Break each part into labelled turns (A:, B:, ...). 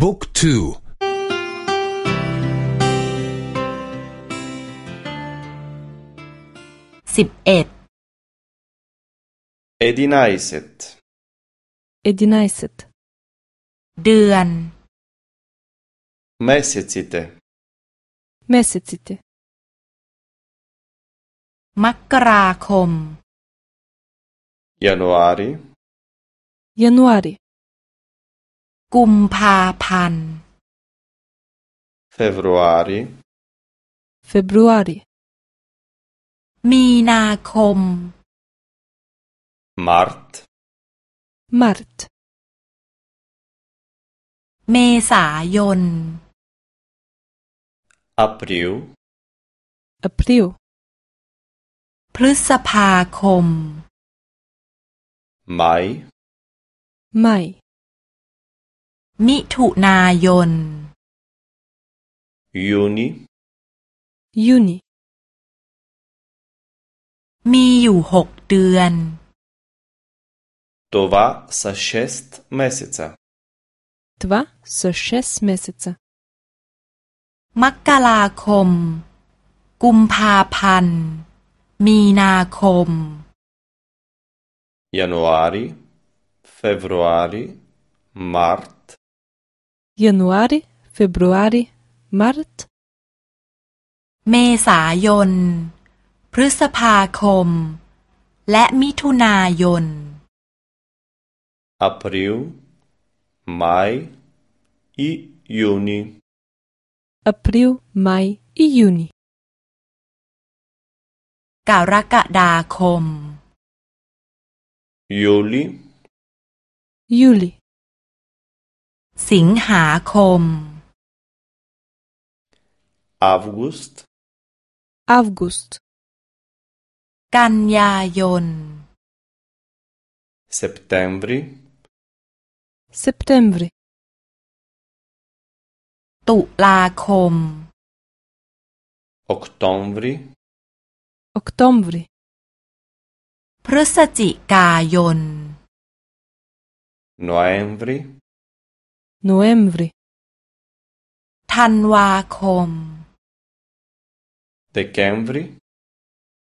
A: บุ๊กทูสิบเอ็ดเอดินายิซตเอดินายิซตเดือนเมสติเตเมสติเตมกราคมยานุอารียานุอารกุมภาพันธ์ f e b r u a r y f e b r u a r y มีนาคม mart mart เมษายน april april พฤษภาคม mai mai มิถุนายนยูนิยูนิมีอยู่หกเดือนตัวสักเชสต์เมสิตะตัวสักเชสต์เมสิตะมกราคม กุมภาพันธ์มีนาคม January, February, March Januari, Februari, Mart เมษายนพฤษภาคม และมิถุนายน April, Mai i Juni April, Mai i Juni กรกฎาคม Juli Juli สิงหาคม August August กันยายน Septembri Septembri ตุลาคม Octombri Octombri พฤศจิกายน Noembri n o i e m b r i ธันวาคม d e c e m ม r i e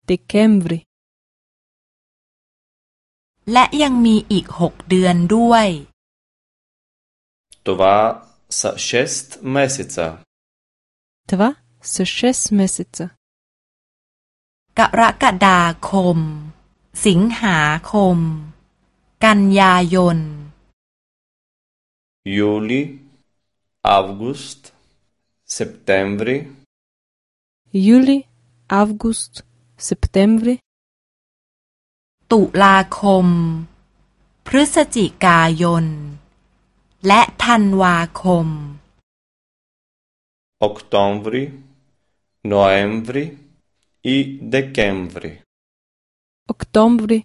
A: d e c e m b r i และยังมีอีกหกเดือนด้วย Това ส а шест месеца. ว о в а са ш е с เมสิ е ซากรกฎาคม สิงหาคม กันยายน Juli, August, September. Juli, August, Septembrie. ตุลาคมพฤศจิกายนและธันวาคม Octombri, Noembri i Decembri. Octombri,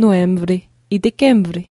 A: Noembri i Decembri.